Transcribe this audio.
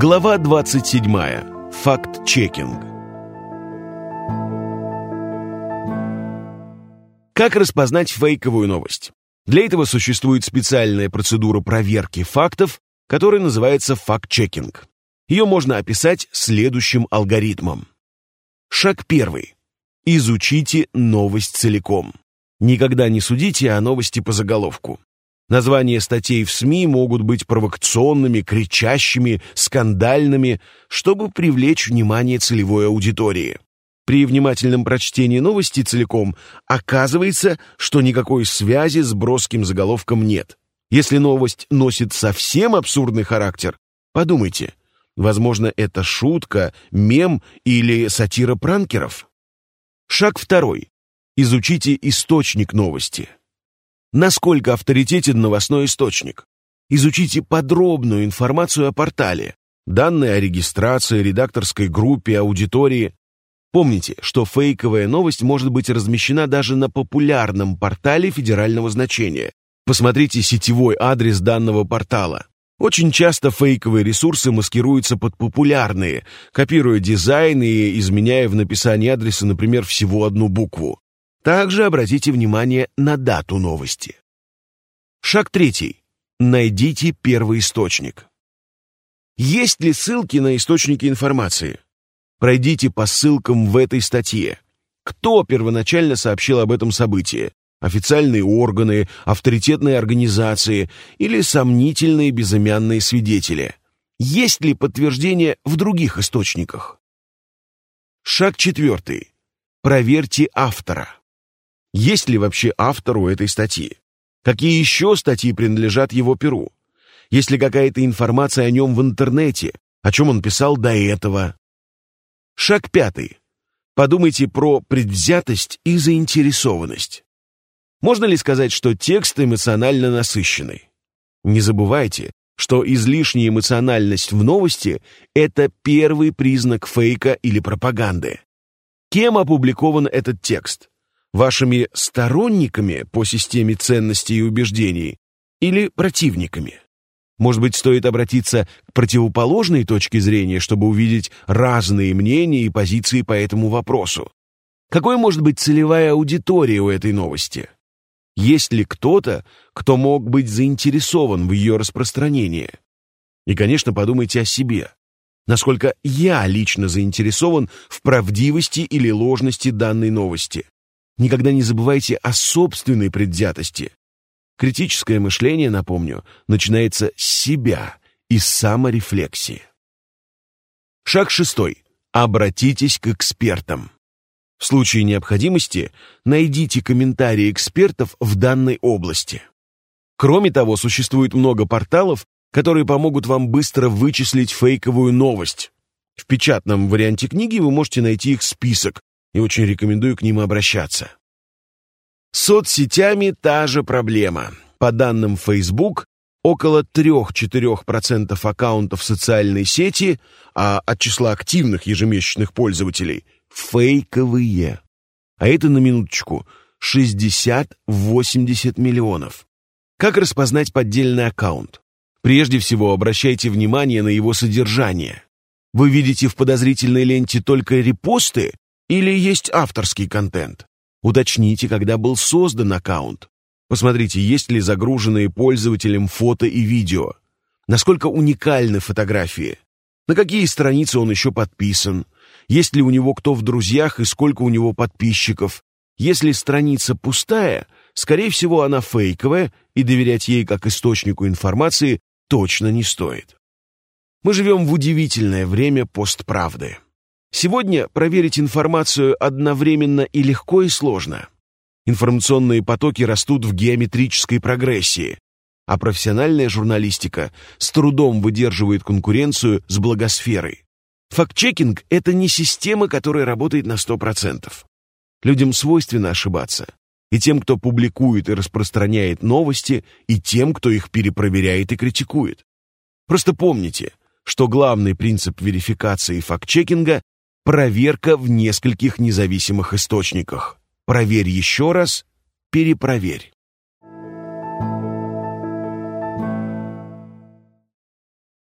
Глава 27. Факт-чекинг. Как распознать фейковую новость? Для этого существует специальная процедура проверки фактов, которая называется факт-чекинг. Ее можно описать следующим алгоритмом. Шаг первый. Изучите новость целиком. Никогда не судите о новости по заголовку. Названия статей в СМИ могут быть провокационными, кричащими, скандальными, чтобы привлечь внимание целевой аудитории. При внимательном прочтении новости целиком оказывается, что никакой связи с броским заголовком нет. Если новость носит совсем абсурдный характер, подумайте, возможно, это шутка, мем или сатира пранкеров. Шаг второй. Изучите источник новости. Насколько авторитетен новостной источник? Изучите подробную информацию о портале, данные о регистрации, редакторской группе, аудитории. Помните, что фейковая новость может быть размещена даже на популярном портале федерального значения. Посмотрите сетевой адрес данного портала. Очень часто фейковые ресурсы маскируются под популярные, копируя дизайн и изменяя в написании адреса, например, всего одну букву. Также обратите внимание на дату новости. Шаг третий. Найдите первый источник. Есть ли ссылки на источники информации? Пройдите по ссылкам в этой статье. Кто первоначально сообщил об этом событии? Официальные органы, авторитетные организации или сомнительные безымянные свидетели? Есть ли подтверждение в других источниках? Шаг четвертый. Проверьте автора. Есть ли вообще автор у этой статьи? Какие еще статьи принадлежат его перу? Есть ли какая-то информация о нем в интернете? О чем он писал до этого? Шаг пятый. Подумайте про предвзятость и заинтересованность. Можно ли сказать, что текст эмоционально насыщенный? Не забывайте, что излишняя эмоциональность в новости – это первый признак фейка или пропаганды. Кем опубликован этот текст? Вашими сторонниками по системе ценностей и убеждений или противниками? Может быть, стоит обратиться к противоположной точке зрения, чтобы увидеть разные мнения и позиции по этому вопросу? Какой может быть целевая аудитория у этой новости? Есть ли кто-то, кто мог быть заинтересован в ее распространении? И, конечно, подумайте о себе. Насколько я лично заинтересован в правдивости или ложности данной новости? Никогда не забывайте о собственной предвзятости. Критическое мышление, напомню, начинается с себя, из саморефлексии. Шаг шестой. Обратитесь к экспертам. В случае необходимости найдите комментарии экспертов в данной области. Кроме того, существует много порталов, которые помогут вам быстро вычислить фейковую новость. В печатном варианте книги вы можете найти их список, и очень рекомендую к ним обращаться. С соцсетями та же проблема. По данным Facebook, около 3-4% аккаунтов социальной сети, а от числа активных ежемесячных пользователей – фейковые. А это, на минуточку, 60-80 миллионов. Как распознать поддельный аккаунт? Прежде всего, обращайте внимание на его содержание. Вы видите в подозрительной ленте только репосты или есть авторский контент? Уточните, когда был создан аккаунт. Посмотрите, есть ли загруженные пользователем фото и видео. Насколько уникальны фотографии. На какие страницы он еще подписан. Есть ли у него кто в друзьях и сколько у него подписчиков. Если страница пустая, скорее всего, она фейковая, и доверять ей как источнику информации точно не стоит. Мы живем в удивительное время постправды. Сегодня проверить информацию одновременно и легко, и сложно. Информационные потоки растут в геометрической прогрессии, а профессиональная журналистика с трудом выдерживает конкуренцию с благосферой. Факт-чекинг – это не система, которая работает на 100%. Людям свойственно ошибаться. И тем, кто публикует и распространяет новости, и тем, кто их перепроверяет и критикует. Просто помните, что главный принцип верификации факт-чекинга Проверка в нескольких независимых источниках. Проверь еще раз, перепроверь.